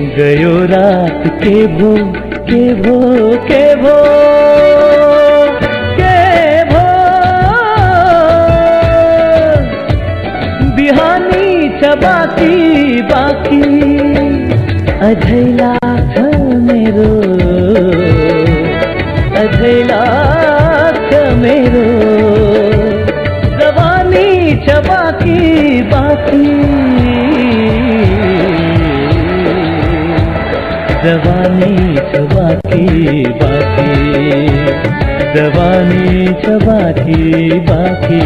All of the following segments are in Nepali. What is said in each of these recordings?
गयो रात के भो के भो के भो के भो बिहानी चबाती बाकी बाँकी जवानी छबा की बाकी, जवानी छबा की बाकी।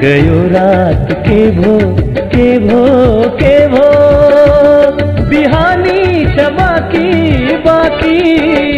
गयो रात के भो के भो के भो बिहानी छबा की बाँकी।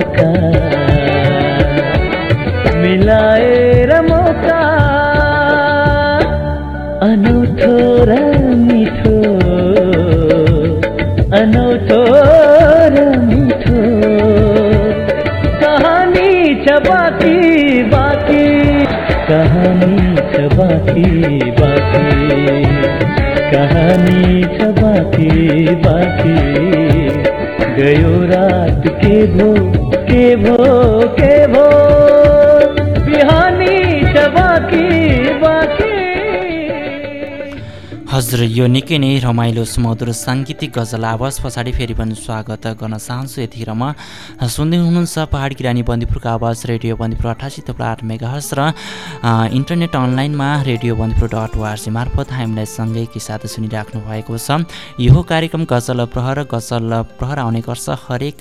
अनौठो र मिठो। कहानी छ बाँकी बाँकी। कहानी छ बाँकी बाँकी। कहानी छ बाँकी बाँकी। गयो रात के भो के भो के भो। हजुर यो निकै नै रमाइलो सुमधुर साङ्गीतिक गजल। आवाज पछाडि फेरि पनि स्वागत गर्न चाहन्छु यतिखेर म। सुन्दै हुनुहुन्छ पहाड किरानी बन्दीपुरको आवाज रेडियो बन्दीपुर अठासी थप्लो आठ मेगाहर्स र इन्टरनेट अनलाइनमा रेडियो बन्दीपुर डट ओआरसी मार्फत हामीलाई सँगैकै साथ सुनिराख्नु भएको छ। यो कार्यक्रम गजल प्रहर गजल प्रहर आउने गर्छ हरेक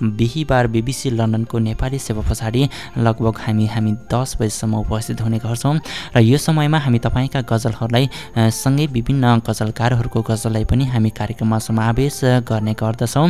बिहिबार बिबिसी लन्डनको नेपाली सेवा पछाडि लगभग हामी हामी दस बजीसम्म उपस्थित हुने गर्छौँ। र यो समयमा हामी तपाईँका गजलहरूलाई सँगै विभिन्न गजलकारहरूको गजललाई पनि हामी कार्यक्रममा समावेश गर्ने गर्दछौँ।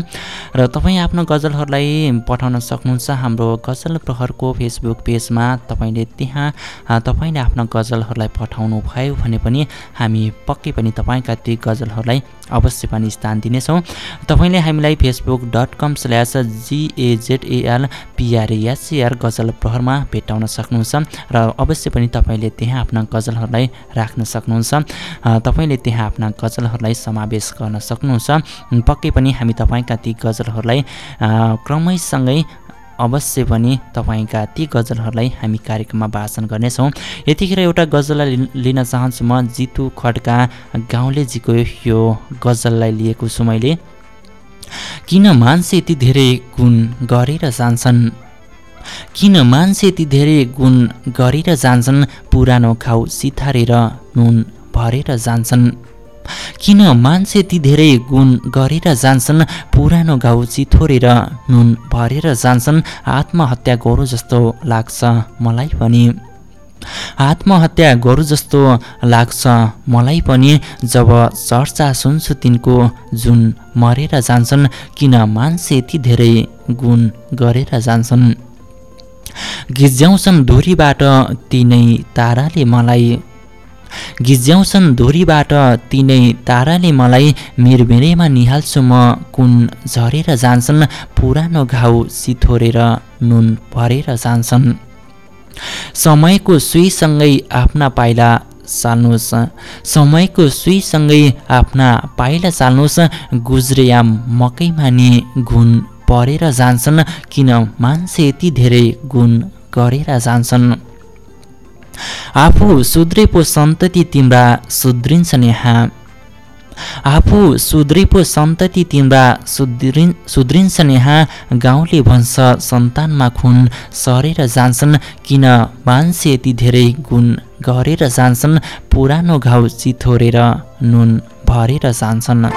र तपाईँ आफ्नो गजलहरूलाई पठाउन सक्नुहुन्छ हाम्रो गजल प्रहरको फेसबुक पेजमा। तपाईँले त्यहाँ तपाईँले आफ्ना गजलहरूलाई पठाउनु भयो भने पनि हामी पक्कै पनि तपाईँका ती गजलहरूलाई अवश्य पनि स्थान दिनेछौँ। तपाईँले हामीलाई Facebook dot com slash GAZL PRSCR गजल प्रहरमा भेट्टाउन सक्नुहुन्छ। र अवश्य पनि तपाईँले त्यहाँ आफ्ना गजलहरूलाई राख्न सक्नुहुन्छ। अ, तपाईँले त्यहाँ आफ्ना गजलहरूलाई समावेश गर्न सक्नुहुन्छ। पक्कै पनि हामी तपाईँका ती गजलहरूलाई क्रमैसँगै अवश्य पनि तपाईँका ती गजलहरूलाई हामी कार्यक्रममा भाषण गर्नेछौँ। यतिखेर एउटा गजललाई लिन चाहन्छु म जितु खड्का गाउँलेजीको यो गजललाई लिएको छु मैले। किन मान्छे यति धेरै गुण गरेर जान्छन्? किन मान्छे यति धेरै गुण गरेर जान्छन्? पुरानो खाउ सिथारेर नुन भरेर जान्छन्। किन मान्छे यति धेरै गुण गरेर जान्छन् पुरानो घाउ चिथोरेर नुन भरेर जान्छन् आत्महत्या गरौँ जस्तो लाग्छ मलाई पनि। आत्महत्या गरौँ जस्तो लाग्छ मलाई पनि जब चर्चा सुन्छु तिनको जुन मरेर जान्छन् किन मान्छे यति धेरै गुण गरेर जान्छन्। गिज्याउँछन् धुरीबाट तिनै ताराले मलाई गिज्याउँछन्। धुरीबाट तिनै ताराले मलाई मिरमिरेमा निहाल्छु। म कुन झरेर जान्छन्? पुरानो घाउ सिथोरेर नुन भरेर जान्छन्। समयको सुईसँगै आफ्ना पाइला चाल्नुहोस् समयको सुईसँगै आफ्ना पाइला चाल्नुहोस् गुज्रेयाम मकैमा नि गुण परेर जान्छन्। किन मान्छे यति धेरै गुण गरेर जान्छन्? आफू सुध्रेपो सन्तति तिम्रा सुध्रिन्छन् यहाँ आफू सुध्रेपो सन्तति तिम्रा सुध्रिन् सुध्रिन्छन् यहाँ गाउँले भन्छ सन्तानमा खुन सरेर जान्छन् किन मान्छे यति धेरै गुण गरेर जान्छन्? पुरानो घाउ चिथोरेर नुन भरेर जान्छन्।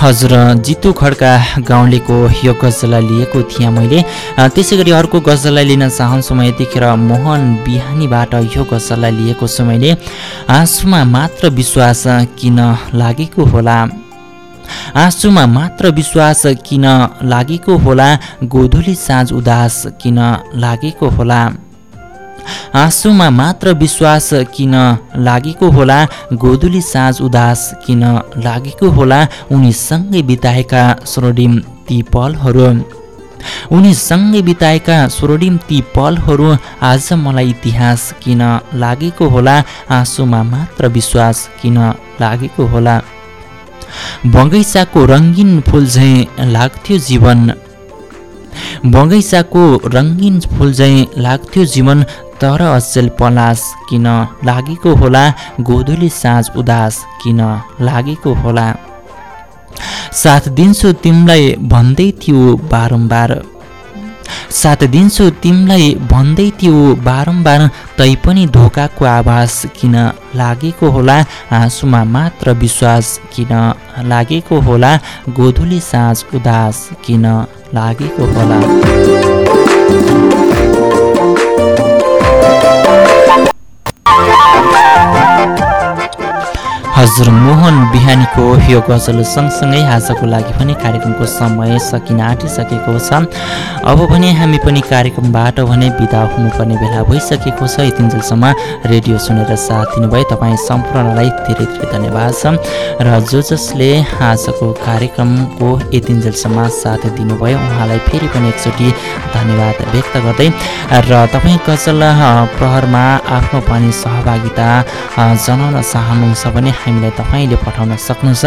हजुर जितु खड्का गाउँलेको यो गजललाई लिएको थिएँ मैले। त्यसै गरी अर्को गजललाई लिन चाहन्छु म यतिखेर मोहन बिहानीबाट यो गजललाई लिएको छु मैले। आँसुमा मात्र विश्वास किन लागेको होला? आँसुमा मात्र विश्वास किन लागेको होला? गोधुली साँझ उदास किन लागेको होला? आँसुमा मात्र विश्वास किन लागेको होला? गोधुली साँझ उदास किन लागेको होला? उनीसँगै बिताएका स्वर्णिम ती पलहरू। उनीसँगै बिताएका स्वर्णिम ती पलहरू आज मलाई इतिहास किन लागेको होला? आँसुमा मात्र विश्वास किन लागेको होला? बगैँचाको रङ्गिन फुल झैँ लाग्थ्यो जीवन। बगैँचाको रङ्गिन फुल झैँ लाग्थ्यो जीवन। तर अचेल पलास किन लागेको होला गोधुली साँझ उदास किन लागेको होला। साथ दिन्छु तिमीलाई भन्दै थियो बारम्बार। साथ दिन्छु तिमीलाई भन्दै थियो बारम्बार तैपनि धोकाको आभास किन लागेको होला आँसुमा मात्र विश्वास किन लागेको होला गोधुली साँझ उदास किन लागेको होला। हजुर मोहन बिहानीको यो गजल सँगसँगै आजको लागि पनि कार्यक्रमको समय सकिन आँटिसकेको छ। अब भने हामी पनि कार्यक्रमबाट भने बिदा हुनुपर्ने बेला भइसकेको छ। यतिन्जेलसम्म रेडियो सुनेर साथ दिनुभयो। तपाईँ सम्पूर्णलाई धेरै धेरै धन्यवाद छ। र जो जसले आजको कार्यक्रमको यतिन्जेलसम्म साथ दिनुभयो उहाँलाई फेरि पनि एकचोटि धन्यवाद व्यक्त गर्दै र तपाईँ गजल प्रहरमा आफ्नो पनि सहभागिता जनाउन चाहनुहुन्छ भने हामीलाई तपाईँले पठाउन सक्नुहुन्छ।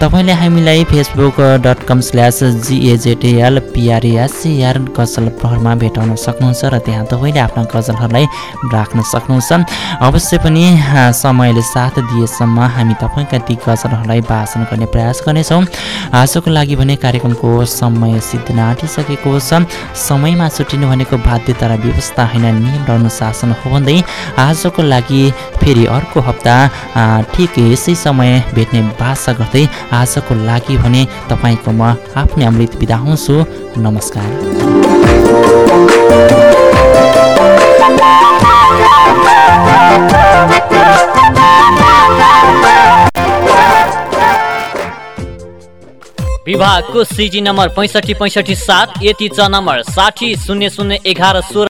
तपाईँले हामीलाई Facebook dot com slash GAJTL PRSCR गजल प्रहरमा भेटाउन सक्नुहुन्छ र त्यहाँ तपाईँले आफ्ना गजलहरूलाई राख्न सक्नुहुन्छ। अवश्य पनि समयले साथ दिएसम्म हामी तपाईँका ती गजलहरूलाई भाषण गर्ने प्रयास गर्नेछौँ। आजको लागि भने कार्यक्रमको समय सिद्धिन आँटिसकेको छ। समयमा छुट्टिनु भनेको बाध्यता र व्यवस्था होइन नियम र अनुशासन हो भन्दै आजको लागि फेरि अर्को हप्ता ठिक यसै समय भेट्ने बासा गर्दै आजको लागि भने तपाईँको म आफ्नै अमृत बिदा हुन्छु। नमस्कार। विभागको सिजी नम्बर पैँसठी पैँसठी सात यति च नम्बर साठी शून्य शून्य एघार सोह्र।